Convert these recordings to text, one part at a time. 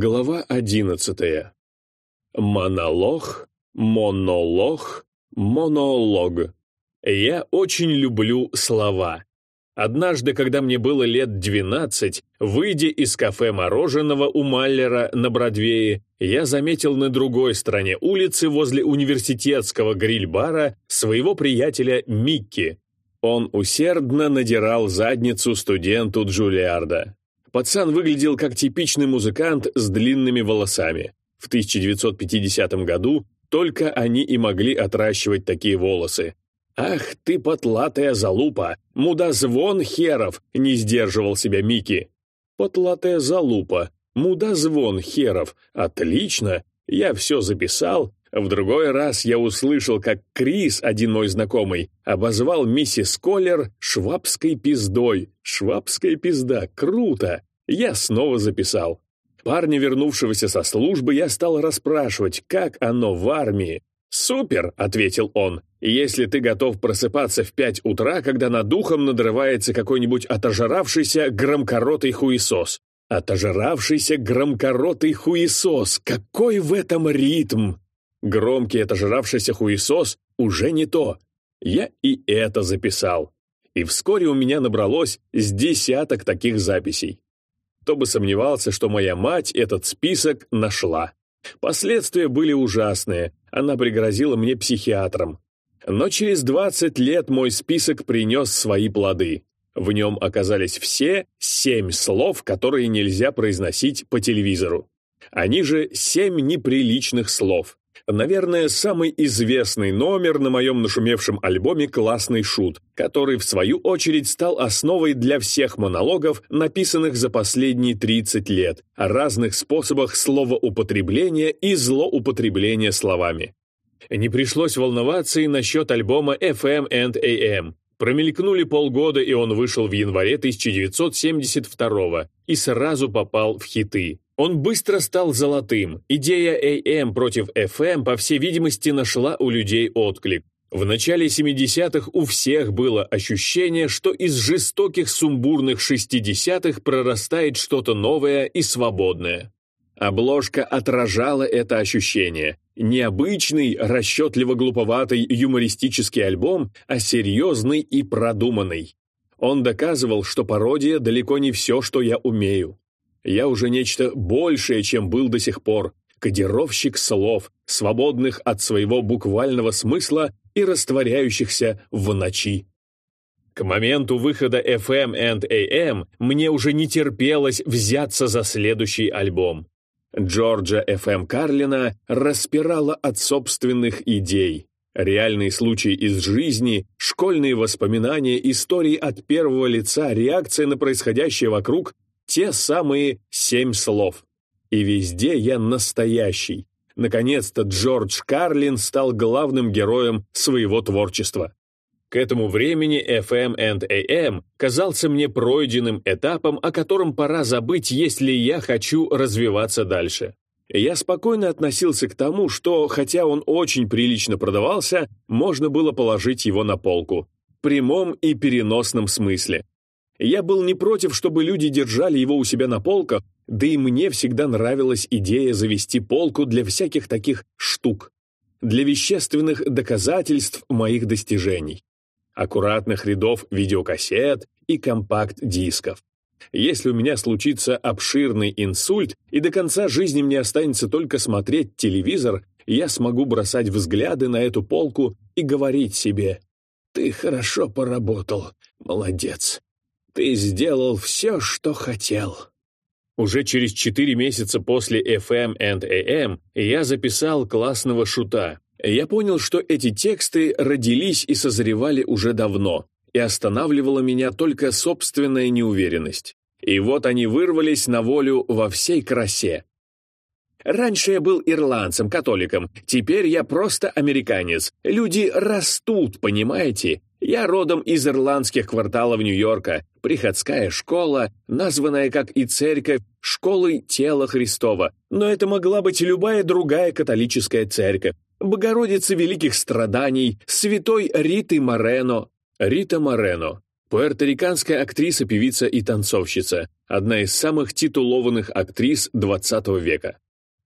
Глава одиннадцатая. Монолог, монолог, монолог. Я очень люблю слова. Однажды, когда мне было лет двенадцать, выйдя из кафе мороженого у Маллера на Бродвее, я заметил на другой стороне улицы возле университетского гриль-бара своего приятеля Микки. Он усердно надирал задницу студенту Джулиарда. Пацан выглядел как типичный музыкант с длинными волосами. В 1950 году только они и могли отращивать такие волосы. «Ах ты, потлатая залупа! Мудозвон херов!» — не сдерживал себя Микки. «Потлатая залупа! Мудозвон херов! Отлично! Я все записал, в другой раз я услышал, как Крис, один мой знакомый, обозвал миссис Коллер швабской пиздой. Швабская пизда, круто! Я снова записал. Парня, вернувшегося со службы, я стал расспрашивать, как оно в армии. «Супер!» — ответил он. «Если ты готов просыпаться в пять утра, когда над духом надрывается какой-нибудь отожравшийся громкоротый хуесос». Отожравшийся громкоротый хуесос. Какой в этом ритм! Громкий отожравшийся хуесос уже не то. Я и это записал. И вскоре у меня набралось с десяток таких записей. Кто бы сомневался, что моя мать этот список нашла. Последствия были ужасные. Она пригрозила мне психиатром. Но через 20 лет мой список принес свои плоды. В нем оказались все семь слов, которые нельзя произносить по телевизору. Они же семь неприличных слов. Наверное, самый известный номер на моем нашумевшем альбоме «Классный шут», который, в свою очередь, стал основой для всех монологов, написанных за последние 30 лет, о разных способах словоупотребления и злоупотребления словами. Не пришлось волноваться и насчет альбома FM and AM. Промелькнули полгода, и он вышел в январе 1972 и сразу попал в хиты. Он быстро стал золотым. Идея AM против FM, по всей видимости, нашла у людей отклик. В начале 70-х у всех было ощущение, что из жестоких сумбурных 60-х прорастает что-то новое и свободное. Обложка отражала это ощущение. Необычный, расчетливо-глуповатый юмористический альбом, а серьезный и продуманный. Он доказывал, что пародия далеко не все, что я умею. Я уже нечто большее, чем был до сих пор. Кодировщик слов, свободных от своего буквального смысла и растворяющихся в ночи. К моменту выхода FM and AM мне уже не терпелось взяться за следующий альбом. Джорджа Ф.М. Карлина распирала от собственных идей. Реальные случаи из жизни, школьные воспоминания, истории от первого лица, реакция на происходящее вокруг те самые семь слов. И везде я настоящий. Наконец-то Джордж Карлин стал главным героем своего творчества. К этому времени FM and AM казался мне пройденным этапом, о котором пора забыть, если я хочу развиваться дальше. Я спокойно относился к тому, что, хотя он очень прилично продавался, можно было положить его на полку. В прямом и переносном смысле. Я был не против, чтобы люди держали его у себя на полках, да и мне всегда нравилась идея завести полку для всяких таких штук, для вещественных доказательств моих достижений, аккуратных рядов видеокассет и компакт-дисков. Если у меня случится обширный инсульт и до конца жизни мне останется только смотреть телевизор, я смогу бросать взгляды на эту полку и говорить себе «Ты хорошо поработал, молодец». Ты сделал все, что хотел». Уже через четыре месяца после FM and AM я записал классного шута. Я понял, что эти тексты родились и созревали уже давно, и останавливала меня только собственная неуверенность. И вот они вырвались на волю во всей красе. Раньше я был ирландцем, католиком, теперь я просто американец. Люди растут, понимаете? Я родом из ирландских кварталов Нью-Йорка, приходская школа, названная, как и церковь, школой тела Христова, но это могла быть любая другая католическая церковь. Богородица Великих Страданий, святой Риты Морено. Рита Морено. Пуэрториканская актриса, певица и танцовщица. одна из самых титулованных актрис XX века.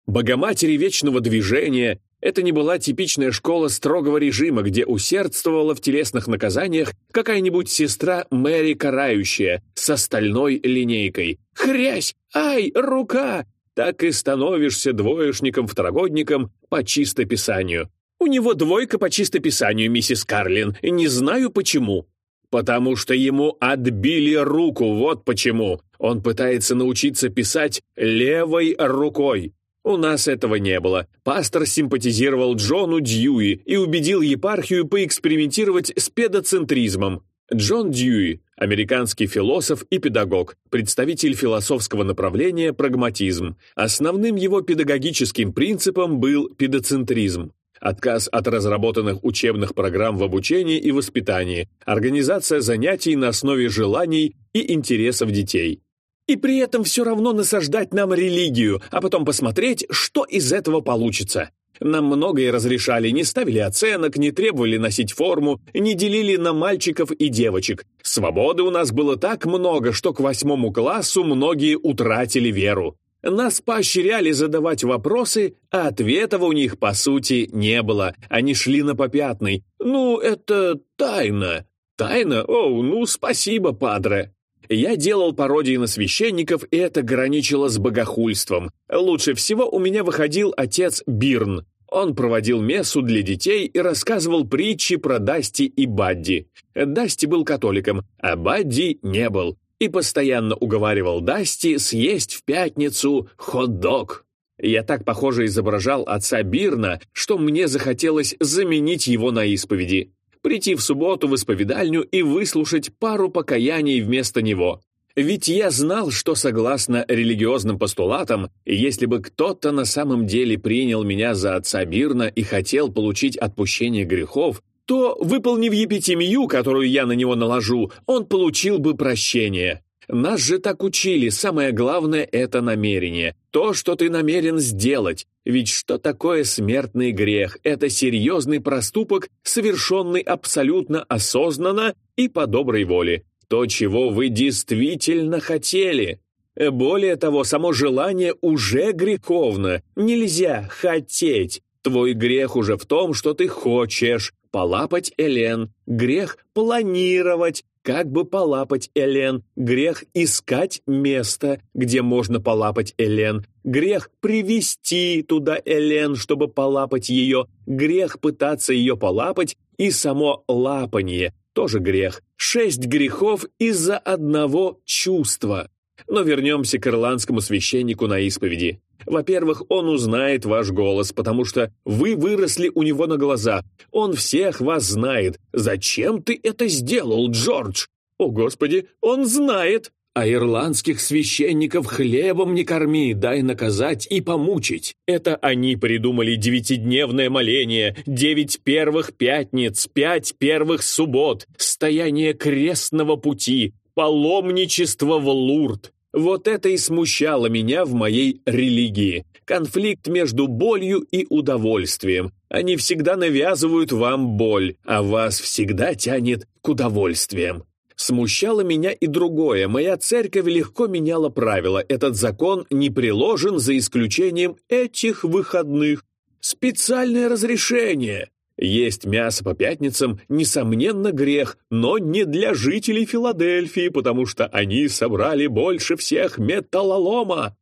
Богоматери вечного движения – это не была типичная школа строгого режима, где усердствовала в телесных наказаниях какая-нибудь сестра Мэри Карающая с стальной линейкой. «Хрясь! Ай, рука!» Так и становишься двоечником-второгодником по чистописанию. У него двойка по чистописанию, миссис Карлин, не знаю почему. Потому что ему отбили руку, вот почему. Он пытается научиться писать левой рукой. У нас этого не было. Пастор симпатизировал Джону Дьюи и убедил епархию поэкспериментировать с педоцентризмом. Джон Дьюи – американский философ и педагог, представитель философского направления прагматизм. Основным его педагогическим принципом был педоцентризм отказ от разработанных учебных программ в обучении и воспитании, организация занятий на основе желаний и интересов детей. И при этом все равно насаждать нам религию, а потом посмотреть, что из этого получится. Нам многое разрешали, не ставили оценок, не требовали носить форму, не делили на мальчиков и девочек. Свободы у нас было так много, что к восьмому классу многие утратили веру. Нас поощряли задавать вопросы, а ответов у них, по сути, не было. Они шли на попятный. «Ну, это тайна». «Тайна? О, ну, спасибо, падре». Я делал пародии на священников, и это граничило с богохульством. Лучше всего у меня выходил отец Бирн. Он проводил мессу для детей и рассказывал притчи про Дасти и Бадди. Дасти был католиком, а Бадди не был и постоянно уговаривал Дасти съесть в пятницу хот-дог. Я так похоже изображал отца Бирна, что мне захотелось заменить его на исповеди. Прийти в субботу в исповедальню и выслушать пару покаяний вместо него. Ведь я знал, что согласно религиозным постулатам, если бы кто-то на самом деле принял меня за отца Бирна и хотел получить отпущение грехов, то, выполнив епитемию, которую я на него наложу, он получил бы прощение. Нас же так учили, самое главное – это намерение. То, что ты намерен сделать. Ведь что такое смертный грех? Это серьезный проступок, совершенный абсолютно осознанно и по доброй воле. То, чего вы действительно хотели. Более того, само желание уже греховно. Нельзя хотеть. Твой грех уже в том, что ты хочешь полапать Элен. Грех планировать, как бы полапать Элен. Грех искать место, где можно полапать Элен. Грех привести туда Элен, чтобы полапать ее. Грех пытаться ее полапать и само лапанье тоже грех. Шесть грехов из-за одного чувства. Но вернемся к ирландскому священнику на исповеди. Во-первых, он узнает ваш голос, потому что вы выросли у него на глазах. Он всех вас знает. Зачем ты это сделал, Джордж? О, Господи, он знает. А ирландских священников хлебом не корми, дай наказать и помучить. Это они придумали девятидневное моление, девять первых пятниц, пять первых суббот, стояние крестного пути, паломничество в Лурд. Вот это и смущало меня в моей религии. Конфликт между болью и удовольствием. Они всегда навязывают вам боль, а вас всегда тянет к удовольствиям. Смущало меня и другое. Моя церковь легко меняла правила. Этот закон не приложен за исключением этих выходных. Специальное разрешение. Есть мясо по пятницам, несомненно, грех, но не для жителей Филадельфии, потому что они собрали больше всех металлолома.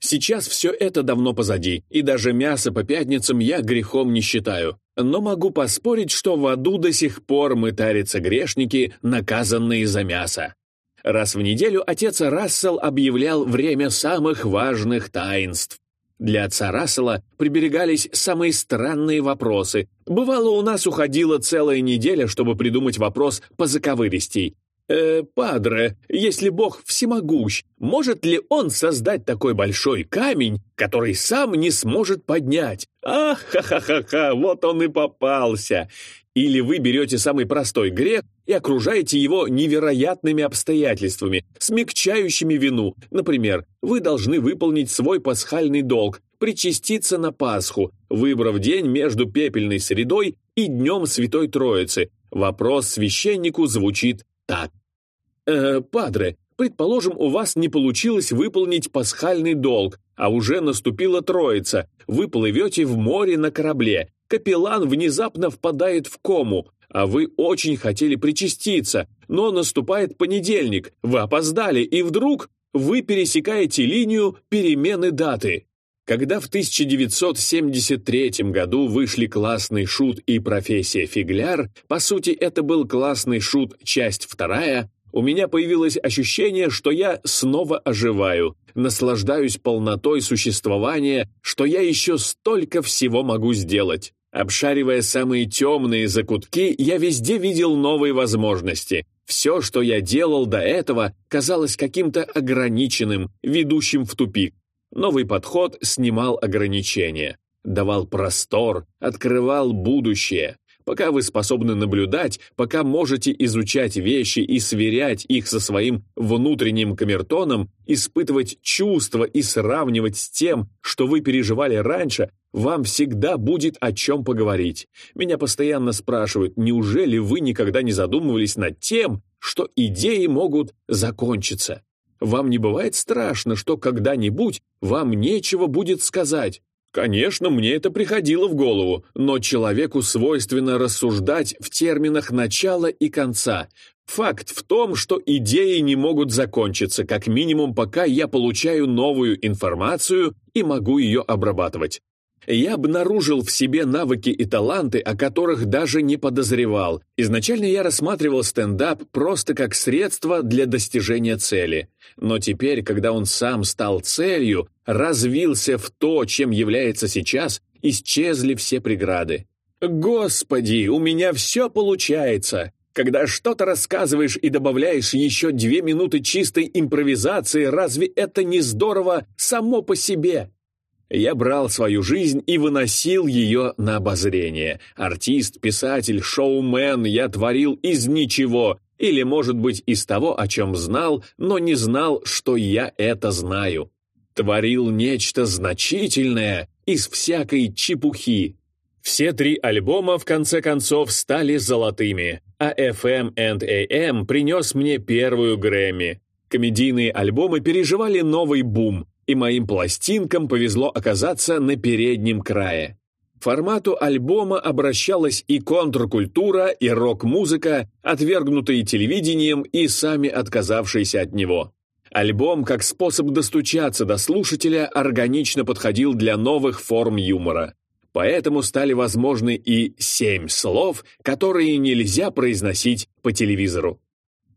Сейчас все это давно позади, и даже мясо по пятницам я грехом не считаю. Но могу поспорить, что в аду до сих пор мытарятся грешники, наказанные за мясо. Раз в неделю отец Рассел объявлял время самых важных таинств. Для отца Рассела приберегались самые странные вопросы. Бывало, у нас уходила целая неделя, чтобы придумать вопрос по заковыристей. «Э, падре, если Бог всемогущ, может ли Он создать такой большой камень, который сам не сможет поднять? Ах, ха-ха-ха-ха, вот он и попался! Или вы берете самый простой грех и окружаете его невероятными обстоятельствами, смягчающими вину. Например, вы должны выполнить свой пасхальный долг, причаститься на Пасху, выбрав день между пепельной средой и днем Святой Троицы. Вопрос священнику звучит так. «Э, «Падре, Предположим, у вас не получилось выполнить пасхальный долг, а уже наступила Троица. Вы плывете в море на корабле. Капеллан внезапно впадает в кому, а вы очень хотели причаститься, но наступает понедельник, вы опоздали, и вдруг вы пересекаете линию перемены даты. Когда в 1973 году вышли «Классный шут» и «Профессия фигляр», по сути, это был «Классный шут. Часть вторая», у меня появилось ощущение, что я снова оживаю, наслаждаюсь полнотой существования, что я еще столько всего могу сделать. Обшаривая самые темные закутки, я везде видел новые возможности. Все, что я делал до этого, казалось каким-то ограниченным, ведущим в тупик. Новый подход снимал ограничения, давал простор, открывал будущее. Пока вы способны наблюдать, пока можете изучать вещи и сверять их со своим внутренним камертоном, испытывать чувства и сравнивать с тем, что вы переживали раньше, вам всегда будет о чем поговорить. Меня постоянно спрашивают, неужели вы никогда не задумывались над тем, что идеи могут закончиться? Вам не бывает страшно, что когда-нибудь вам нечего будет сказать? Конечно, мне это приходило в голову, но человеку свойственно рассуждать в терминах начала и конца. Факт в том, что идеи не могут закончиться, как минимум пока я получаю новую информацию и могу ее обрабатывать я обнаружил в себе навыки и таланты, о которых даже не подозревал. Изначально я рассматривал стендап просто как средство для достижения цели. Но теперь, когда он сам стал целью, развился в то, чем является сейчас, исчезли все преграды. «Господи, у меня все получается!» Когда что-то рассказываешь и добавляешь еще две минуты чистой импровизации, разве это не здорово само по себе? Я брал свою жизнь и выносил ее на обозрение. Артист, писатель, шоумен я творил из ничего, или, может быть, из того, о чем знал, но не знал, что я это знаю. Творил нечто значительное из всякой чепухи. Все три альбома, в конце концов, стали золотыми, а FM and AM принес мне первую Грэмми. Комедийные альбомы переживали новый бум, и моим пластинкам повезло оказаться на переднем крае. формату альбома обращалась и контркультура, и рок-музыка, отвергнутые телевидением и сами отказавшиеся от него. Альбом, как способ достучаться до слушателя, органично подходил для новых форм юмора. Поэтому стали возможны и семь слов, которые нельзя произносить по телевизору.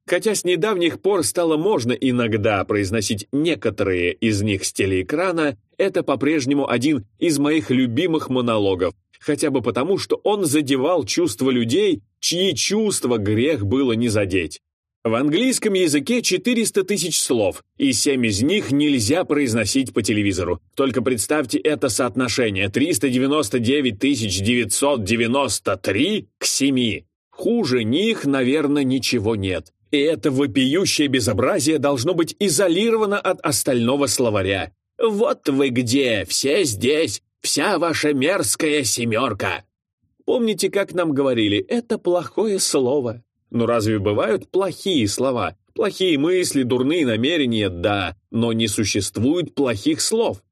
Хотя с недавних пор стало можно иногда произносить некоторые из них с телеэкрана, это по-прежнему один из моих любимых монологов, хотя бы потому, что он задевал чувства людей, чьи чувства грех было не задеть. В английском языке 400 тысяч слов, и 7 из них нельзя произносить по телевизору. Только представьте это соотношение 399 993 к 7. Хуже них, наверное, ничего нет. И это вопиющее безобразие должно быть изолировано от остального словаря. «Вот вы где, все здесь, вся ваша мерзкая семерка!» Помните, как нам говорили, это плохое слово. Но разве бывают плохие слова? Плохие мысли, дурные намерения, да, но не существует плохих слов.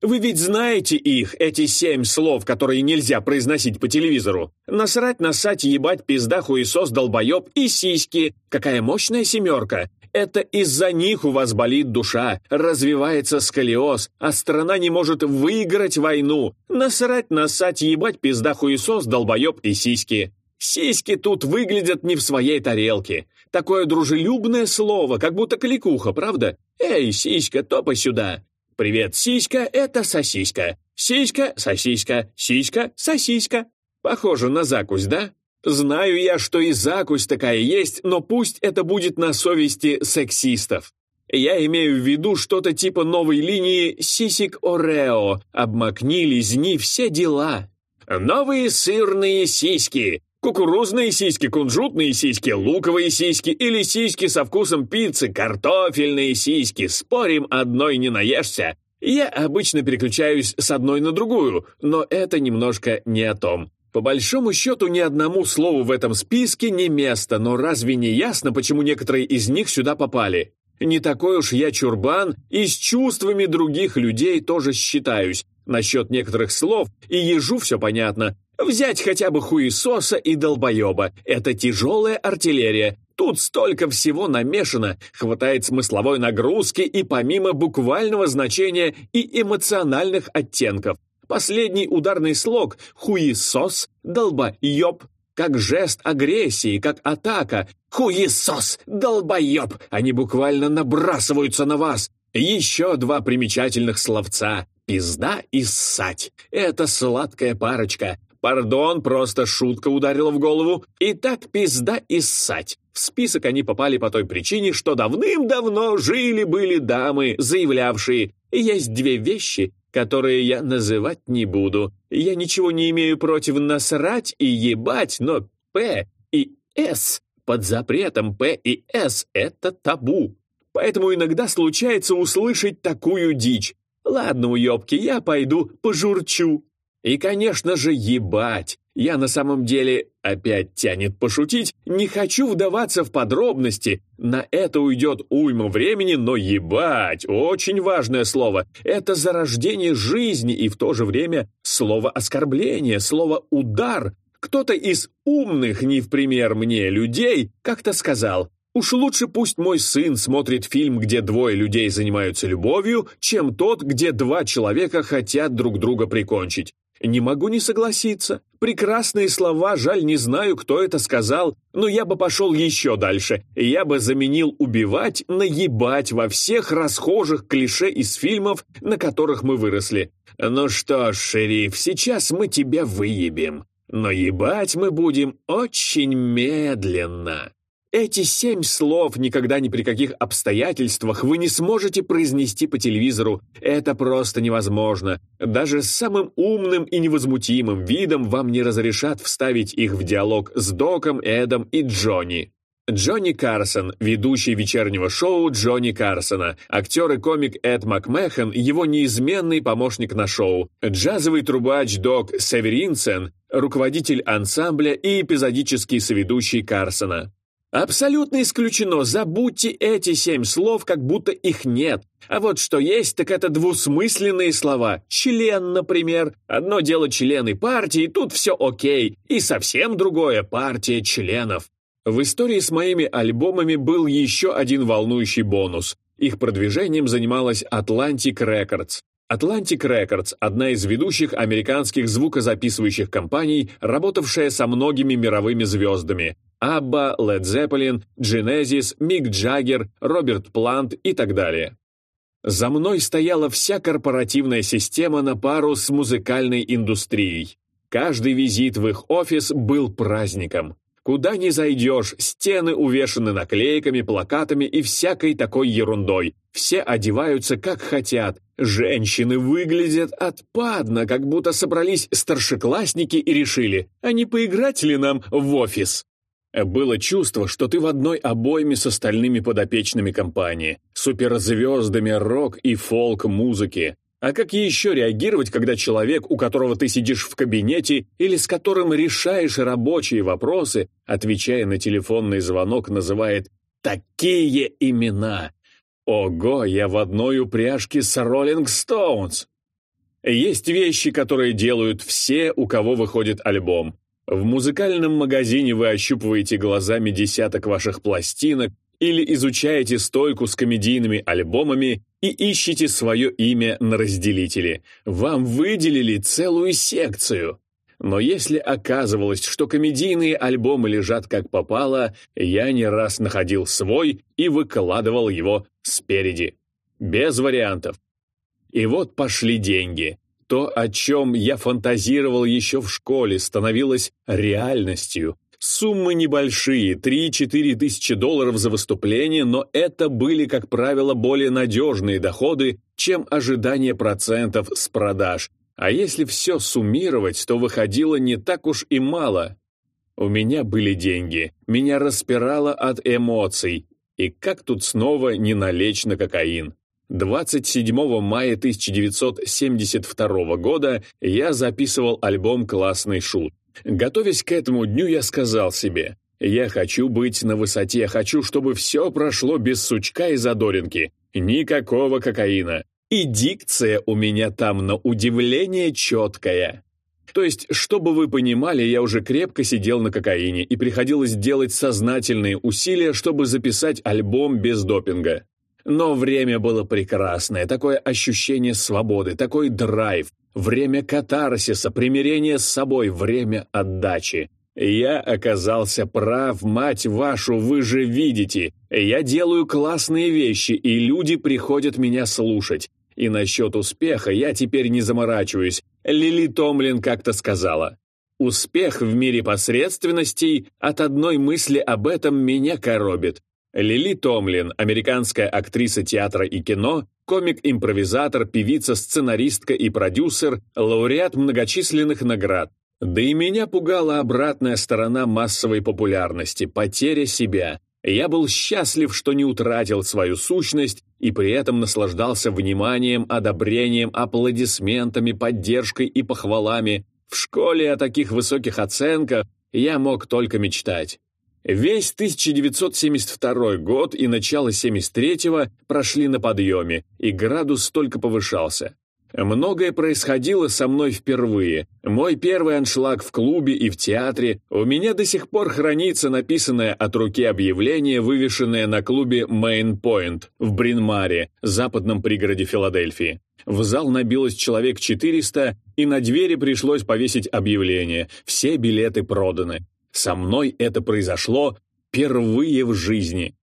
Вы ведь знаете их, эти семь слов, которые нельзя произносить по телевизору. Насрать, насать, ебать, пизда, хуесос, долбоеб и сиськи. Какая мощная семерка. Это из-за них у вас болит душа, развивается сколиоз, а страна не может выиграть войну. Насрать, насать, ебать, пизда, хуесос, долбоеб и сиськи. Сиськи тут выглядят не в своей тарелке. Такое дружелюбное слово, как будто кликуха, правда? Эй, сиська, топай сюда. «Привет, сиська, это сосиска. Сиська, сосиска, сиська, сосиска». Похоже на закусь, да? Знаю я, что и закусь такая есть, но пусть это будет на совести сексистов. Я имею в виду что-то типа новой линии «Сисик Орео», «Обмакни, лизни, все дела». Новые сырные сиськи, Кукурузные сиськи, кунжутные сиськи, луковые сиськи или сиськи со вкусом пиццы, картофельные сиськи. Спорим, одной не наешься. Я обычно переключаюсь с одной на другую, но это немножко не о том. По большому счету, ни одному слову в этом списке не место, но разве не ясно, почему некоторые из них сюда попали? Не такой уж я чурбан, и с чувствами других людей тоже считаюсь. Насчет некоторых слов и ежу все понятно. Взять хотя бы хуесоса и долбоеба. Это тяжелая артиллерия. Тут столько всего намешано, хватает смысловой нагрузки и помимо буквального значения и эмоциональных оттенков. Последний ударный слог «хуесос», «долбоеб», как жест агрессии, как атака. «Хуесос! Долбоеб!» Они буквально набрасываются на вас. Еще два примечательных словца. «Пизда» и «ссать». Это сладкая парочка. Пардон, просто шутка ударила в голову. Итак, «пизда» и «ссать». В список они попали по той причине, что давным-давно жили-были дамы, заявлявшие «Есть две вещи, которые я называть не буду. Я ничего не имею против насрать и ебать, но «П» и «С» под запретом «П» и «С» — это табу. Поэтому иногда случается услышать такую дичь. Ладно, уёбки, я пойду пожурчу. И, конечно же, ебать. Я на самом деле, опять тянет пошутить, не хочу вдаваться в подробности. На это уйдет уйма времени, но ебать, очень важное слово. Это зарождение жизни и в то же время слово оскорбление, слово удар. Кто-то из умных, не в пример мне, людей как-то сказал, Уж лучше пусть мой сын смотрит фильм, где двое людей занимаются любовью, чем тот, где два человека хотят друг друга прикончить. Не могу не согласиться. Прекрасные слова, жаль, не знаю, кто это сказал, но я бы пошел еще дальше. Я бы заменил «убивать» на «ебать» во всех расхожих клише из фильмов, на которых мы выросли. Ну что ж, шериф, сейчас мы тебя выебем. Но ебать мы будем очень медленно. Эти семь слов никогда ни при каких обстоятельствах вы не сможете произнести по телевизору. Это просто невозможно. Даже с самым умным и невозмутимым видом вам не разрешат вставить их в диалог с Доком, Эдом и Джонни. Джонни Карсон, ведущий вечернего шоу Джонни Карсона, актер и комик Эд Макмехан, его неизменный помощник на шоу, джазовый трубач Док Северинсен, руководитель ансамбля и эпизодический соведущий Карсона. Абсолютно исключено, забудьте эти семь слов, как будто их нет. А вот что есть, так это двусмысленные слова. Член, например. Одно дело члены партии, тут все окей. И совсем другое партия членов. В истории с моими альбомами был еще один волнующий бонус. Их продвижением занималась Atlantic Records. Atlantic Records – одна из ведущих американских звукозаписывающих компаний, работавшая со многими мировыми звездами – Абба, Led Zeppelin, Genesis, Мик Джаггер, Роберт Плант и так далее. За мной стояла вся корпоративная система на пару с музыкальной индустрией. Каждый визит в их офис был праздником. Куда ни зайдешь, стены увешаны наклейками, плакатами и всякой такой ерундой. Все одеваются как хотят. Женщины выглядят отпадно, как будто собрались старшеклассники и решили, а не поиграть ли нам в офис? Было чувство, что ты в одной обойме с остальными подопечными компании, суперзвездами рок и фолк-музыки, а как еще реагировать, когда человек, у которого ты сидишь в кабинете или с которым решаешь рабочие вопросы, отвечая на телефонный звонок, называет такие имена? Ого, я в одной упряжке с Роллинг Стоунс. Есть вещи, которые делают все, у кого выходит альбом. В музыкальном магазине вы ощупываете глазами десяток ваших пластинок, или изучаете стойку с комедийными альбомами и ищете свое имя на разделителе. Вам выделили целую секцию. Но если оказывалось, что комедийные альбомы лежат как попало, я не раз находил свой и выкладывал его спереди. Без вариантов. И вот пошли деньги. То, о чем я фантазировал еще в школе, становилось реальностью. Суммы небольшие, 3-4 тысячи долларов за выступление, но это были, как правило, более надежные доходы, чем ожидание процентов с продаж. А если все суммировать, то выходило не так уж и мало. У меня были деньги, меня распирало от эмоций. И как тут снова не налечь на кокаин? 27 мая 1972 года я записывал альбом «Классный шут». Готовясь к этому дню, я сказал себе, Я хочу быть на высоте, хочу, чтобы все прошло без сучка и задоринки. Никакого кокаина. И дикция у меня там на удивление четкая. То есть, чтобы вы понимали, я уже крепко сидел на кокаине и приходилось делать сознательные усилия, чтобы записать альбом без допинга. Но время было прекрасное, такое ощущение свободы, такой драйв, время катарсиса, примирения с собой, время отдачи. Я оказался прав, мать вашу, вы же видите. Я делаю классные вещи, и люди приходят меня слушать. И насчет успеха я теперь не заморачиваюсь. Лили Томлин как-то сказала. Успех в мире посредственностей от одной мысли об этом меня коробит. Лили Томлин, американская актриса театра и кино, комик-импровизатор, певица, сценаристка и продюсер, лауреат многочисленных наград. Да и меня пугала обратная сторона массовой популярности, потеря себя. Я был счастлив, что не утратил свою сущность и при этом наслаждался вниманием, одобрением, аплодисментами, поддержкой и похвалами. В школе о таких высоких оценках я мог только мечтать. Весь 1972 год и начало 73-го прошли на подъеме, и градус только повышался. Многое происходило со мной впервые. Мой первый аншлаг в клубе и в театре. У меня до сих пор хранится написанное от руки объявление, вывешенное на клубе Main Point в Бринмаре, западном пригороде Филадельфии. В зал набилось человек 400, и на двери пришлось повесить объявление. Все билеты проданы. Со мной это произошло впервые в жизни.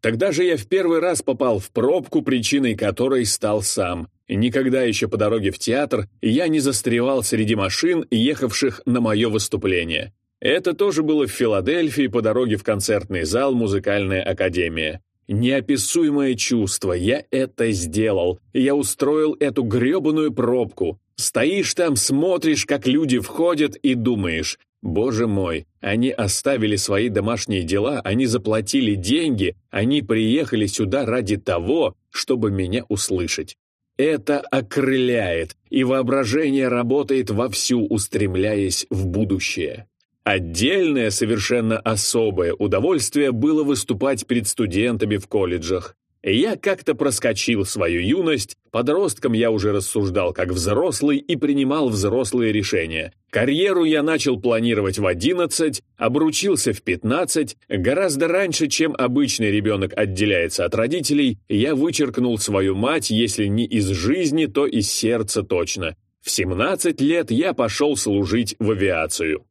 Тогда же я в первый раз попал в пробку, причиной которой стал сам. Никогда еще по дороге в театр я не застревал среди машин, ехавших на мое выступление. Это тоже было в Филадельфии по дороге в концертный зал «Музыкальная академия». Неописуемое чувство, я это сделал. Я устроил эту гребаную пробку. Стоишь там, смотришь, как люди входят и думаешь, Боже мой, они оставили свои домашние дела, они заплатили деньги, они приехали сюда ради того, чтобы меня услышать. Это окрыляет, и воображение работает вовсю, устремляясь в будущее. Отдельное, совершенно особое удовольствие было выступать перед студентами в колледжах. Я как-то проскочил свою юность, подростком я уже рассуждал как взрослый и принимал взрослые решения. Карьеру я начал планировать в 11, обручился в 15, гораздо раньше, чем обычный ребенок отделяется от родителей, я вычеркнул свою мать, если не из жизни, то из сердца точно. В 17 лет я пошел служить в авиацию.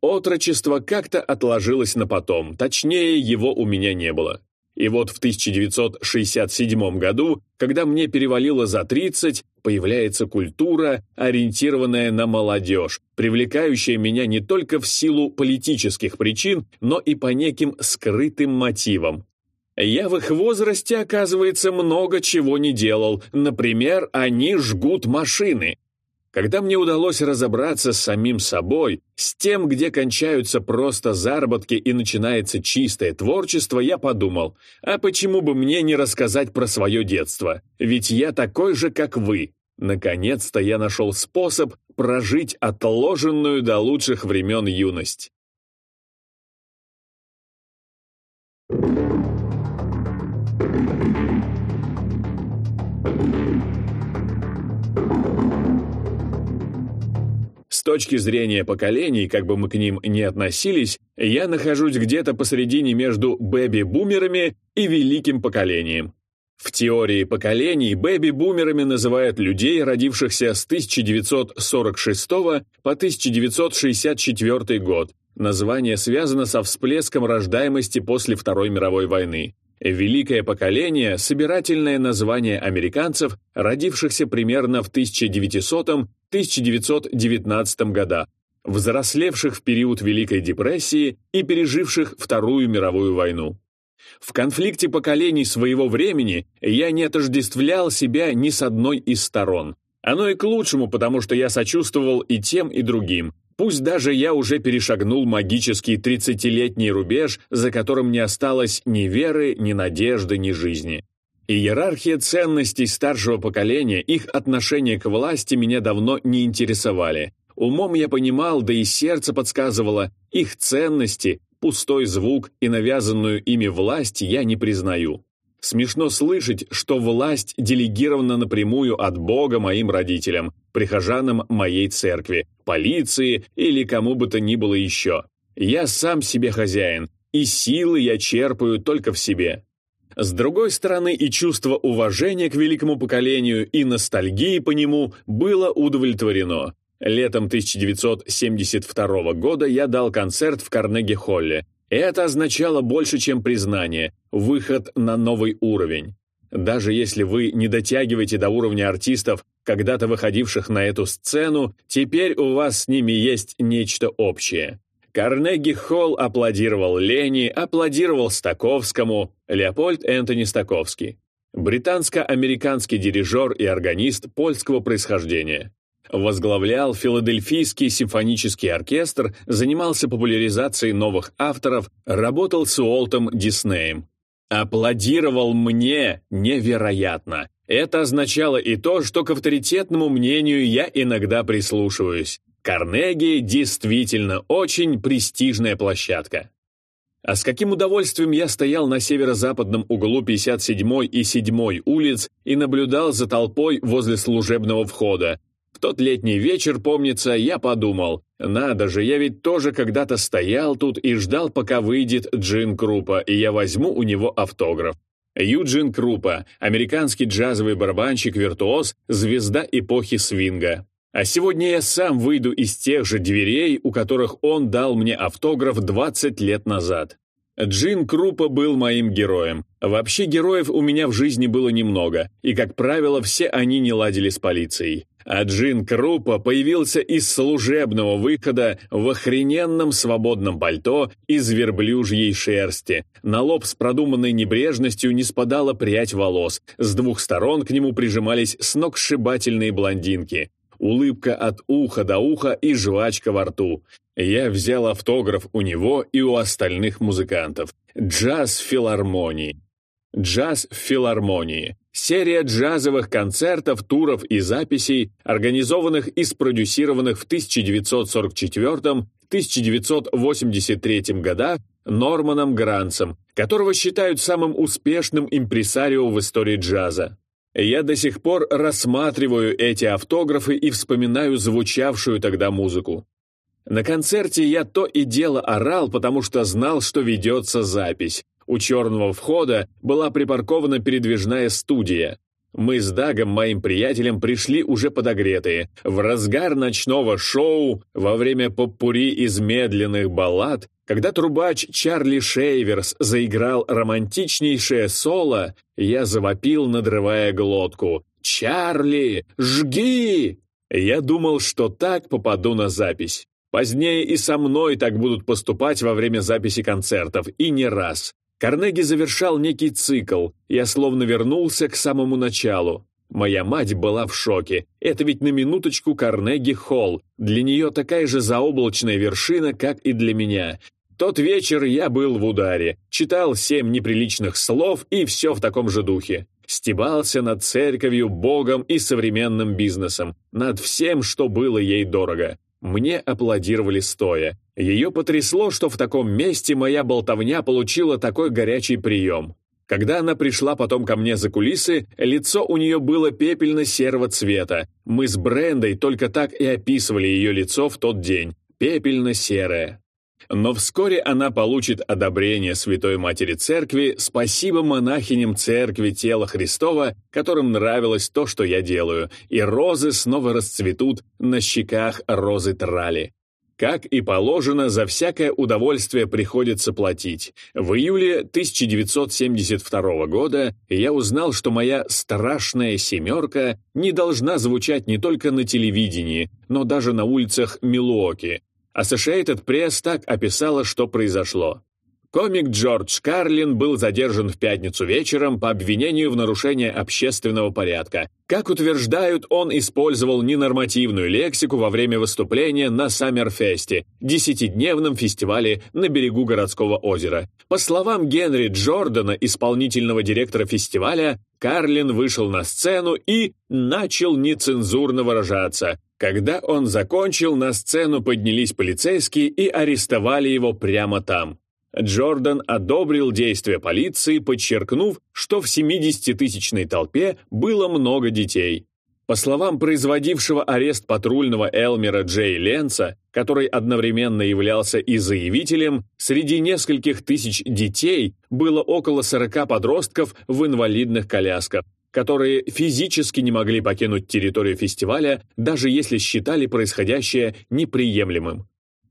Отрочество как-то отложилось на потом, точнее, его у меня не было. И вот в 1967 году, когда мне перевалило за 30, появляется культура, ориентированная на молодежь, привлекающая меня не только в силу политических причин, но и по неким скрытым мотивам. Я в их возрасте, оказывается, много чего не делал. Например, они жгут машины. Когда мне удалось разобраться с самим собой, с тем, где кончаются просто заработки и начинается чистое творчество, я подумал, а почему бы мне не рассказать про свое детство? Ведь я такой же, как вы. Наконец-то я нашел способ прожить отложенную до лучших времен юность. С точки зрения поколений, как бы мы к ним ни относились, я нахожусь где-то посередине между бэби-бумерами и великим поколением. В теории поколений бэби-бумерами называют людей, родившихся с 1946 по 1964 год. Название связано со всплеском рождаемости после Второй мировой войны. Великое поколение – собирательное название американцев, родившихся примерно в 1900-1919 годах, взрослевших в период Великой депрессии и переживших Вторую мировую войну. В конфликте поколений своего времени я не отождествлял себя ни с одной из сторон. Оно и к лучшему, потому что я сочувствовал и тем, и другим, Пусть даже я уже перешагнул магический тридцатилетний рубеж, за которым не осталось ни веры, ни надежды, ни жизни. Иерархия ценностей старшего поколения, их отношение к власти меня давно не интересовали. Умом я понимал, да и сердце подсказывало, их ценности пустой звук и навязанную ими власть я не признаю. Смешно слышать, что власть делегирована напрямую от Бога моим родителям, прихожанам моей церкви, полиции или кому бы то ни было еще. Я сам себе хозяин, и силы я черпаю только в себе. С другой стороны, и чувство уважения к великому поколению, и ностальгии по нему было удовлетворено. Летом 1972 года я дал концерт в Карнеги-Холле, это означало больше, чем признание, выход на новый уровень. Даже если вы не дотягиваете до уровня артистов, когда-то выходивших на эту сцену, теперь у вас с ними есть нечто общее. Карнеги Холл аплодировал Лени, аплодировал Стаковскому, Леопольд Энтони Стаковский. Британско-американский дирижер и органист польского происхождения возглавлял Филадельфийский симфонический оркестр, занимался популяризацией новых авторов, работал с Уолтом Диснеем. Аплодировал мне невероятно. Это означало и то, что к авторитетному мнению я иногда прислушиваюсь. Карнеги действительно очень престижная площадка. А с каким удовольствием я стоял на северо-западном углу 57 и 7 улиц и наблюдал за толпой возле служебного входа, в тот летний вечер, помнится, я подумал, надо же, я ведь тоже когда-то стоял тут и ждал, пока выйдет Джин Крупа, и я возьму у него автограф. Юджин Крупа, американский джазовый барабанщик-виртуоз, звезда эпохи свинга. А сегодня я сам выйду из тех же дверей, у которых он дал мне автограф 20 лет назад. Джин Крупа был моим героем. Вообще героев у меня в жизни было немного, и, как правило, все они не ладили с полицией. А Джин Крупа появился из служебного выхода в охрененном свободном пальто из верблюжьей шерсти. На лоб с продуманной небрежностью не спадала прядь волос, с двух сторон к нему прижимались сногсшибательные блондинки. Улыбка от уха до уха и жвачка во рту. Я взял автограф у него и у остальных музыкантов. Джаз филармонии. Джаз в филармонии. Серия джазовых концертов, туров и записей, организованных и спродюсированных в 1944-1983 годах Норманом Грансом, которого считают самым успешным импресарио в истории джаза. Я до сих пор рассматриваю эти автографы и вспоминаю звучавшую тогда музыку. На концерте я то и дело орал, потому что знал, что ведется запись. У черного входа была припаркована передвижная студия. Мы с Дагом, моим приятелем, пришли уже подогретые. В разгар ночного шоу, во время поппури из медленных баллад, когда трубач Чарли Шейверс заиграл романтичнейшее соло, я завопил, надрывая глотку. «Чарли, жги!» Я думал, что так попаду на запись. Позднее и со мной так будут поступать во время записи концертов, и не раз. Карнеги завершал некий цикл, я словно вернулся к самому началу. Моя мать была в шоке. Это ведь на минуточку Карнеги Холл. Для нее такая же заоблачная вершина, как и для меня. Тот вечер я был в ударе, читал семь неприличных слов и все в таком же духе. Стебался над церковью, Богом и современным бизнесом, над всем, что было ей дорого. Мне аплодировали стоя. Ее потрясло, что в таком месте моя болтовня получила такой горячий прием. Когда она пришла потом ко мне за кулисы, лицо у нее было пепельно-серого цвета. Мы с Брендой только так и описывали ее лицо в тот день. Пепельно-серое. Но вскоре она получит одобрение Святой Матери Церкви, спасибо монахиням Церкви Тела Христова, которым нравилось то, что я делаю, и розы снова расцветут на щеках розы трали. Как и положено, за всякое удовольствие приходится платить. В июле 1972 года я узнал, что моя «страшная семерка» не должна звучать не только на телевидении, но даже на улицах Милуоки, Associated Press так описала, что произошло. Комик Джордж Карлин был задержан в пятницу вечером по обвинению в нарушении общественного порядка. Как утверждают, он использовал ненормативную лексику во время выступления на Саммерфесте, десятидневном фестивале на берегу городского озера. По словам Генри Джордана, исполнительного директора фестиваля, Карлин вышел на сцену и начал нецензурно выражаться. Когда он закончил, на сцену поднялись полицейские и арестовали его прямо там. Джордан одобрил действия полиции, подчеркнув, что в 70-тысячной толпе было много детей. По словам производившего арест патрульного Элмера Джей Ленца, который одновременно являлся и заявителем, среди нескольких тысяч детей было около 40 подростков в инвалидных колясках, которые физически не могли покинуть территорию фестиваля, даже если считали происходящее неприемлемым.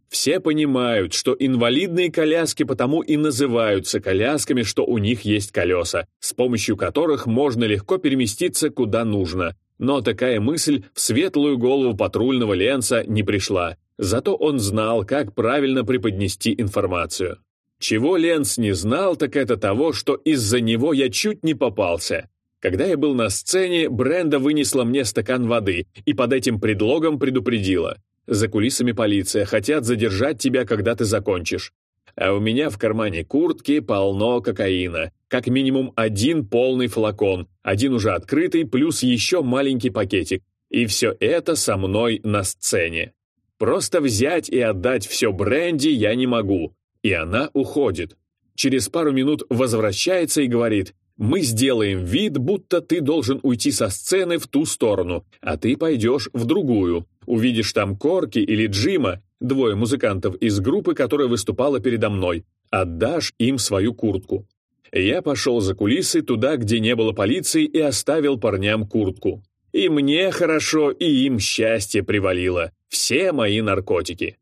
Все понимают, что инвалидные коляски потому и называются колясками, что у них есть колеса, с помощью которых можно легко переместиться куда нужно. Но такая мысль в светлую голову патрульного Ленца не пришла. Зато он знал, как правильно преподнести информацию. Чего Ленц не знал, так это того, что из-за него я чуть не попался. Когда я был на сцене, Бренда вынесла мне стакан воды и под этим предлогом предупредила. За кулисами полиция, хотят задержать тебя, когда ты закончишь. А у меня в кармане куртки полно кокаина. Как минимум один полный флакон, один уже открытый, плюс еще маленький пакетик. И все это со мной на сцене. Просто взять и отдать все Бренди я не могу. И она уходит. Через пару минут возвращается и говорит, мы сделаем вид, будто ты должен уйти со сцены в ту сторону, а ты пойдешь в другую. Увидишь там Корки или Джима, двое музыкантов из группы, которая выступала передо мной. Отдашь им свою куртку. Я пошел за кулисы туда, где не было полиции, и оставил парням куртку. И мне хорошо, и им счастье привалило. Все мои наркотики.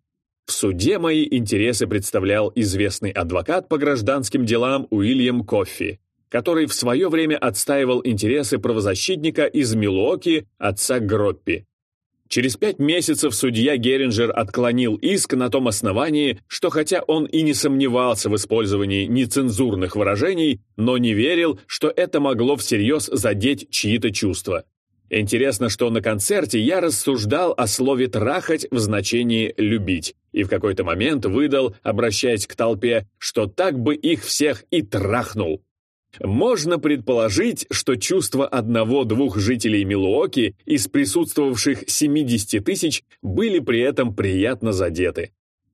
В суде мои интересы представлял известный адвокат по гражданским делам Уильям Коффи, который в свое время отстаивал интересы правозащитника из Милуоки, отца Гроппи. Через пять месяцев судья Геринджер отклонил иск на том основании, что хотя он и не сомневался в использовании нецензурных выражений, но не верил, что это могло всерьез задеть чьи-то чувства. Интересно, что на концерте я рассуждал о слове «трахать» в значении «любить», и в какой-то момент выдал, обращаясь к толпе, что так бы их всех и трахнул. Можно предположить, что чувства одного-двух жителей Милуоки из присутствовавших 70 тысяч были при этом приятно задеты.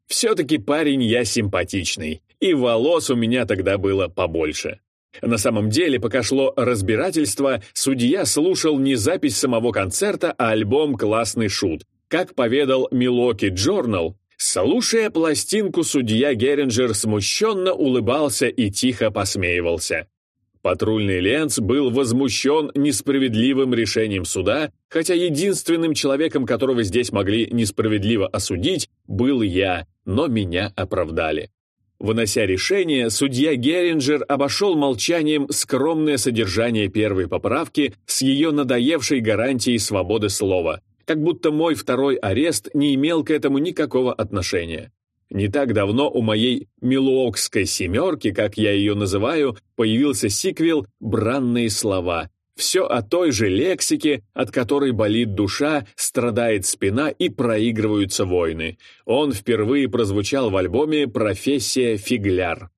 Все-таки парень я симпатичный, и волос у меня тогда было побольше. На самом деле, пока шло разбирательство, судья слушал не запись самого концерта, а альбом «Классный шут». Как поведал Милоки Джорнал, слушая пластинку, судья Геринджер смущенно улыбался и тихо посмеивался. Патрульный Ленц был возмущен несправедливым решением суда, хотя единственным человеком, которого здесь могли несправедливо осудить, был я, но меня оправдали. Вынося решение, судья Геринджер обошел молчанием скромное содержание первой поправки с ее надоевшей гарантией свободы слова, как будто мой второй арест не имел к этому никакого отношения. Не так давно у моей «Милуокской семерки», как я ее называю, появился сиквел «Бранные слова». Все о той же лексике, от которой болит душа, страдает спина и проигрываются войны. Он впервые прозвучал в альбоме «Профессия фигляр».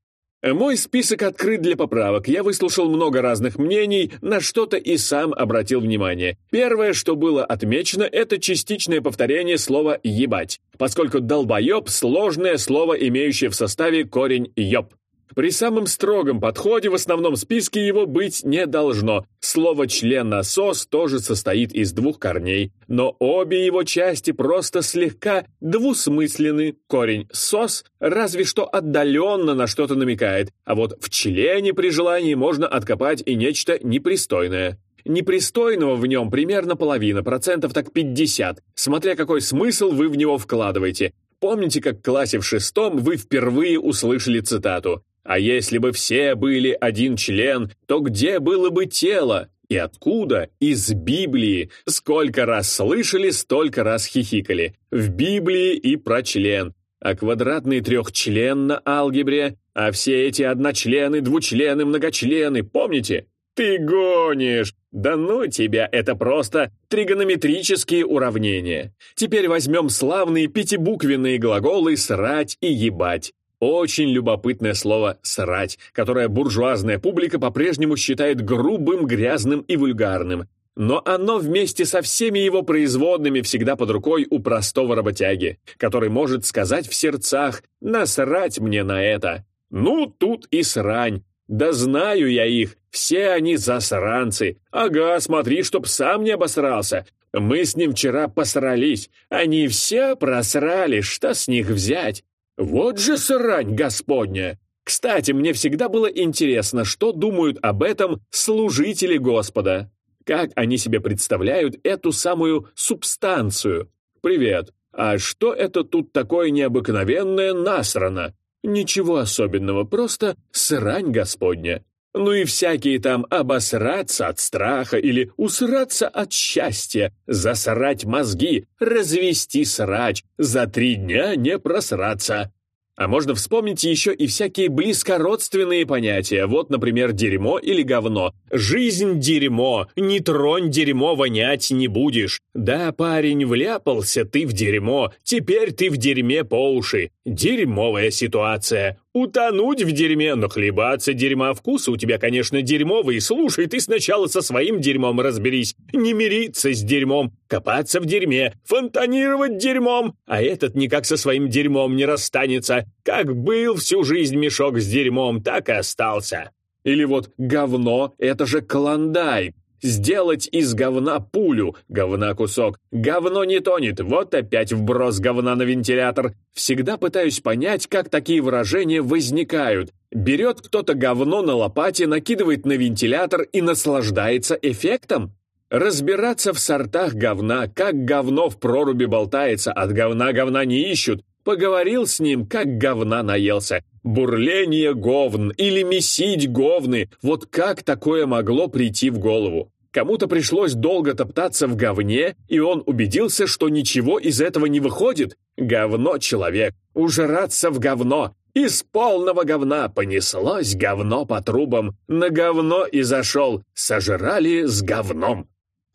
Мой список открыт для поправок. Я выслушал много разных мнений, на что-то и сам обратил внимание. Первое, что было отмечено, это частичное повторение слова «ебать», поскольку «долбоеб» — сложное слово, имеющее в составе корень «ёб». При самом строгом подходе в основном списке его быть не должно. Слово «член насос» тоже состоит из двух корней, но обе его части просто слегка двусмысленны. Корень «сос» разве что отдаленно на что-то намекает, а вот в члене при желании можно откопать и нечто непристойное. Непристойного в нем примерно половина, процентов так 50, смотря какой смысл вы в него вкладываете. Помните, как в классе в шестом вы впервые услышали цитату а если бы все были один член, то где было бы тело? И откуда? Из Библии. Сколько раз слышали, столько раз хихикали. В Библии и про член. А квадратный трехчлен на алгебре, а все эти одночлены, двучлены, многочлены, помните? Ты гонишь! Да ну тебя, это просто тригонометрические уравнения. Теперь возьмем славные пятибуквенные глаголы «срать» и «ебать». Очень любопытное слово «срать», которое буржуазная публика по-прежнему считает грубым, грязным и вульгарным. Но оно вместе со всеми его производными всегда под рукой у простого работяги, который может сказать в сердцах «насрать мне на это». Ну, тут и срань. Да знаю я их, все они засранцы. Ага, смотри, чтоб сам не обосрался. Мы с ним вчера посрались. Они все просрали, что с них взять? Вот же срань господня! Кстати, мне всегда было интересно, что думают об этом служители Господа. Как они себе представляют эту самую субстанцию? Привет. А что это тут такое необыкновенное насрано? Ничего особенного, просто срань Господня. Ну и всякие там обосраться от страха или усраться от счастья, засрать мозги, развести срач, за три дня не просраться. А можно вспомнить еще и всякие близкородственные понятия. Вот, например, дерьмо или говно. Жизнь – дерьмо, не тронь дерьмо, вонять не будешь. Да, парень, вляпался ты в дерьмо, теперь ты в дерьме по уши. Дерьмовая ситуация. Утонуть в дерьме, но хлебаться дерьма вкуса у тебя, конечно, дерьмовый. Слушай, ты сначала со своим дерьмом разберись. Не мириться с дерьмом, копаться в дерьме, фонтанировать дерьмом. А этот никак со своим дерьмом не расстанется. Как был всю жизнь мешок с дерьмом, так и остался. Или вот говно — это же клондайк. Сделать из говна пулю, говна кусок. Говно не тонет, вот опять вброс говна на вентилятор. Всегда пытаюсь понять, как такие выражения возникают. Берет кто-то говно на лопате, накидывает на вентилятор и наслаждается эффектом? Разбираться в сортах говна, как говно в проруби болтается, от говна говна не ищут. Поговорил с ним, как говна наелся. Бурление говн или месить говны. Вот как такое могло прийти в голову? Кому-то пришлось долго топтаться в говне, и он убедился, что ничего из этого не выходит. Говно человек, ужраться в говно. Из полного говна понеслось говно по трубам. На говно и зашел. Сожрали с говном.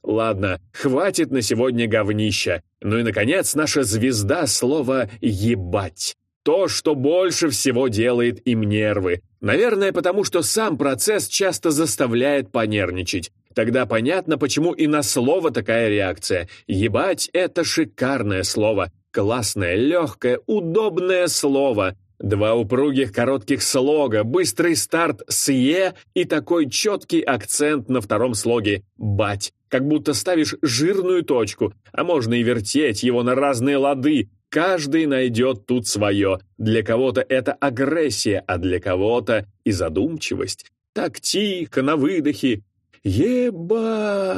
Ладно, хватит на сегодня говнища. Ну и, наконец, наша звезда слова «ебать». То, что больше всего делает им нервы. Наверное, потому что сам процесс часто заставляет понервничать. Тогда понятно, почему и на слово такая реакция. «Ебать» — это шикарное слово. Классное, легкое, удобное слово. Два упругих коротких слога, быстрый старт с «е» и такой четкий акцент на втором слоге «бать». Как будто ставишь жирную точку, а можно и вертеть его на разные лады. Каждый найдет тут свое. Для кого-то это агрессия, а для кого-то и задумчивость. Так тихо, на выдохе. Ебать!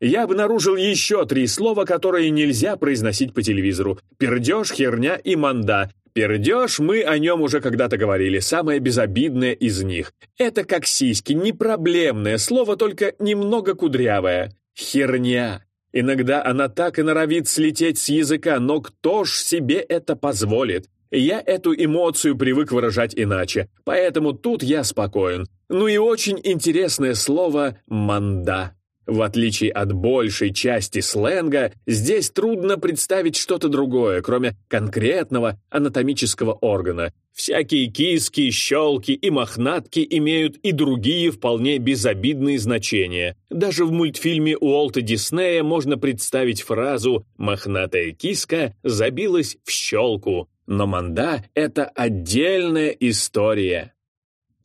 Я обнаружил еще три слова, которые нельзя произносить по телевизору. Пердеж, херня и манда. Пердеж, мы о нем уже когда-то говорили, самое безобидное из них. Это как сиськи, непроблемное слово, только немного кудрявое. Херня. Иногда она так и норовит слететь с языка, но кто ж себе это позволит? Я эту эмоцию привык выражать иначе, поэтому тут я спокоен. Ну и очень интересное слово «манда». В отличие от большей части сленга, здесь трудно представить что-то другое, кроме конкретного анатомического органа. Всякие киски, щелки и мохнатки имеют и другие вполне безобидные значения. Даже в мультфильме Уолта Диснея можно представить фразу «мохнатая киска забилась в щелку». Но манда — это отдельная история.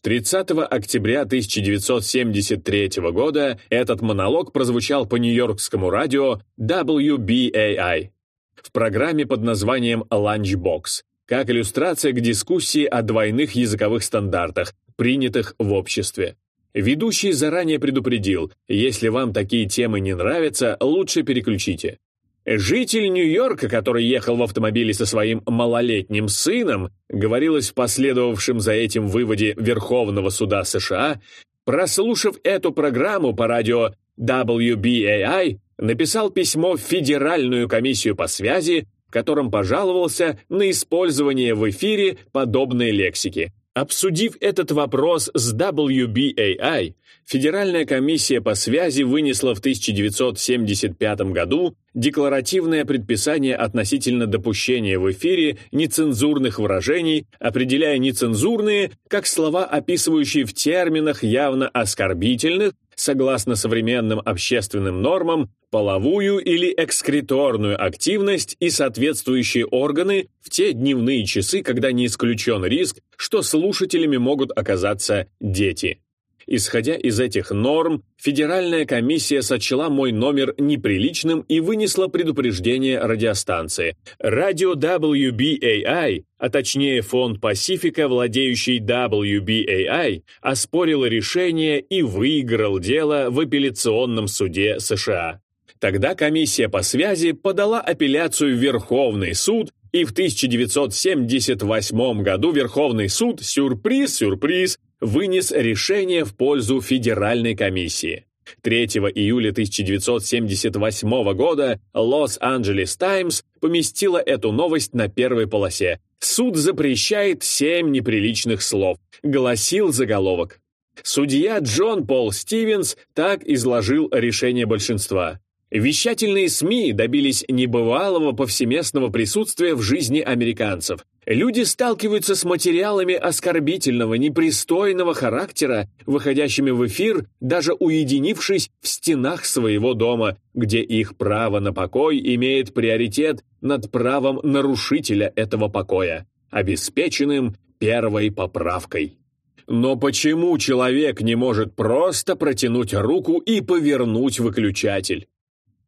30 октября 1973 года этот монолог прозвучал по нью-йоркскому радио WBAI в программе под названием «Lunchbox», как иллюстрация к дискуссии о двойных языковых стандартах, принятых в обществе. Ведущий заранее предупредил, если вам такие темы не нравятся, лучше переключите. Житель Нью-Йорка, который ехал в автомобиле со своим малолетним сыном, говорилось в последовавшем за этим выводе Верховного суда США, прослушав эту программу по радио WBAI, написал письмо в Федеральную комиссию по связи, в котором пожаловался на использование в эфире подобной лексики. Обсудив этот вопрос с WBAI, Федеральная комиссия по связи вынесла в 1975 году декларативное предписание относительно допущения в эфире нецензурных выражений, определяя нецензурные как слова, описывающие в терминах явно оскорбительных согласно современным общественным нормам, половую или экскреторную активность и соответствующие органы в те дневные часы, когда не исключен риск, что слушателями могут оказаться дети. Исходя из этих норм, Федеральная комиссия сочла мой номер неприличным и вынесла предупреждение радиостанции. Радио WBAI, а точнее фонд Пасифика, владеющий WBAI, оспорил решение и выиграл дело в апелляционном суде США. Тогда комиссия по связи подала апелляцию в Верховный суд, и в 1978 году Верховный суд, сюрприз-сюрприз, вынес решение в пользу Федеральной комиссии. 3 июля 1978 года Лос-Анджелес Таймс поместила эту новость на первой полосе. «Суд запрещает семь неприличных слов», — гласил заголовок. Судья Джон Пол Стивенс так изложил решение большинства. Вещательные СМИ добились небывалого повсеместного присутствия в жизни американцев. Люди сталкиваются с материалами оскорбительного, непристойного характера, выходящими в эфир, даже уединившись в стенах своего дома, где их право на покой имеет приоритет над правом нарушителя этого покоя, обеспеченным первой поправкой. Но почему человек не может просто протянуть руку и повернуть выключатель?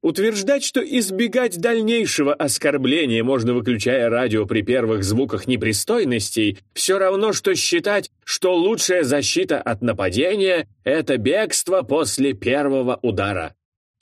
Утверждать, что избегать дальнейшего оскорбления можно, выключая радио при первых звуках непристойностей, все равно, что считать, что лучшая защита от нападения – это бегство после первого удара.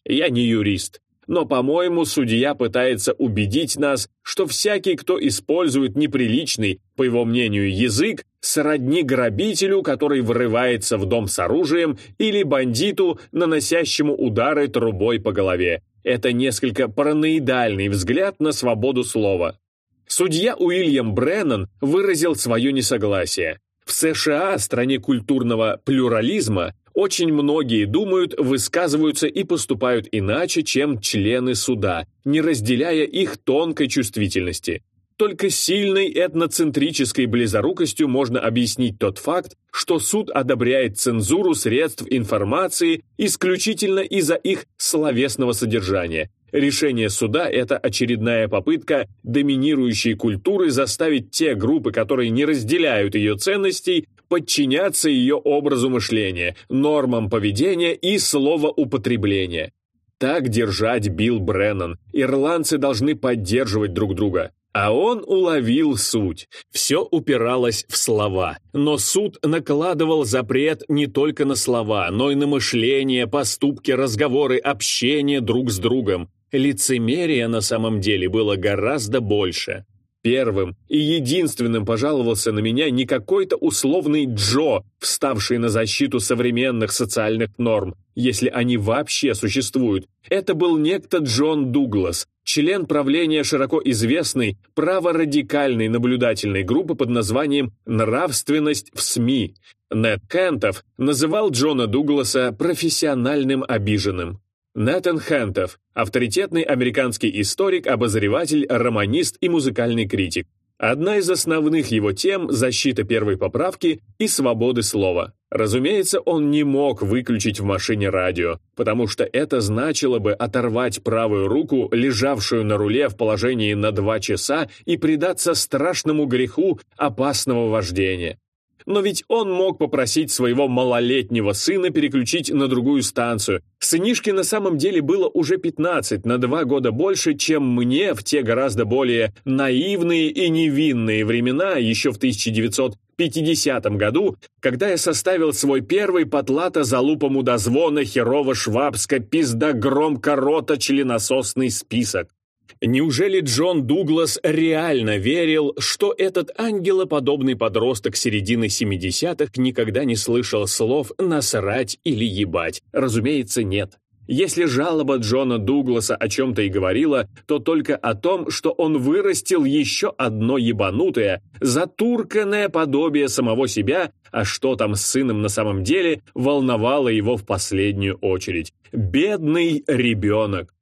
Я не юрист, но, по-моему, судья пытается убедить нас, что всякий, кто использует неприличный, по его мнению, язык, сродни грабителю, который врывается в дом с оружием, или бандиту, наносящему удары трубой по голове. Это несколько параноидальный взгляд на свободу слова. Судья Уильям Бреннан выразил свое несогласие. В США, стране культурного плюрализма, очень многие думают, высказываются и поступают иначе, чем члены суда, не разделяя их тонкой чувствительности. Только сильной этноцентрической близорукостью можно объяснить тот факт, что суд одобряет цензуру средств информации исключительно из-за их словесного содержания. Решение суда – это очередная попытка доминирующей культуры заставить те группы, которые не разделяют ее ценностей, подчиняться ее образу мышления, нормам поведения и словоупотребления. Так держать Билл Бреннан. Ирландцы должны поддерживать друг друга. А он уловил суть. Все упиралось в слова. Но суд накладывал запрет не только на слова, но и на мышление, поступки, разговоры, общение друг с другом. Лицемерия на самом деле было гораздо больше. Первым и единственным пожаловался на меня не какой-то условный Джо, вставший на защиту современных социальных норм, если они вообще существуют. Это был некто Джон Дуглас, член правления широко известной праворадикальной наблюдательной группы под названием «Нравственность в СМИ». Нед Кентов называл Джона Дугласа профессиональным обиженным. Нэтан Хэнтов – авторитетный американский историк, обозреватель, романист и музыкальный критик. Одна из основных его тем – защита первой поправки и свободы слова. Разумеется, он не мог выключить в машине радио, потому что это значило бы оторвать правую руку, лежавшую на руле в положении на два часа, и предаться страшному греху опасного вождения. Но ведь он мог попросить своего малолетнего сына переключить на другую станцию. Сынишке на самом деле было уже 15, на два года больше, чем мне в те гораздо более наивные и невинные времена, еще в 1950 году, когда я составил свой первый потлата залупа мудозвона херово-швабска-пизда-громко-рота-членососный список. Неужели Джон Дуглас реально верил, что этот ангелоподобный подросток середины 70-х никогда не слышал слов «насрать» или «ебать»? Разумеется, нет. Если жалоба Джона Дугласа о чем-то и говорила, то только о том, что он вырастил еще одно ебанутое, затурканное подобие самого себя, а что там с сыном на самом деле, волновало его в последнюю очередь. Бедный ребенок.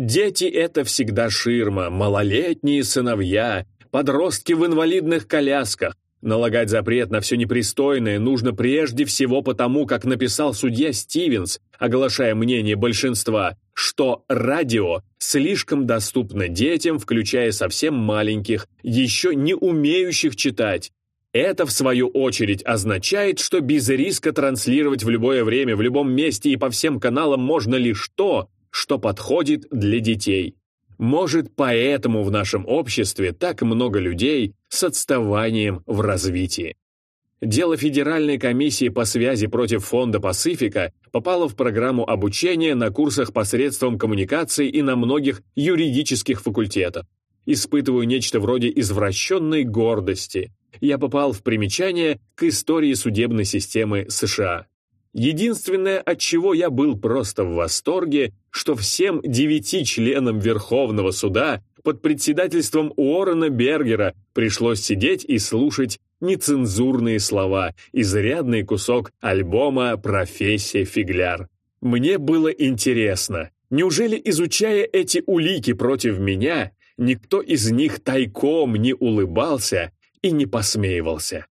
Дети — это всегда ширма, малолетние сыновья, подростки в инвалидных колясках. Налагать запрет на все непристойное нужно прежде всего потому, как написал судья Стивенс, оглашая мнение большинства, что радио слишком доступно детям, включая совсем маленьких, еще не умеющих читать. Это, в свою очередь, означает, что без риска транслировать в любое время, в любом месте и по всем каналам можно лишь то, что подходит для детей. Может, поэтому в нашем обществе так много людей с отставанием в развитии. Дело Федеральной комиссии по связи против Фонда Пасифика попало в программу обучения на курсах посредством коммуникации и на многих юридических факультетах. Испытываю нечто вроде извращенной гордости. Я попал в примечание к истории судебной системы США. Единственное, от чего я был просто в восторге, что всем девяти членам Верховного суда под председательством Уоррена Бергера пришлось сидеть и слушать нецензурные слова, изрядный кусок альбома «Профессия фигляр». Мне было интересно, неужели, изучая эти улики против меня, никто из них тайком не улыбался и не посмеивался?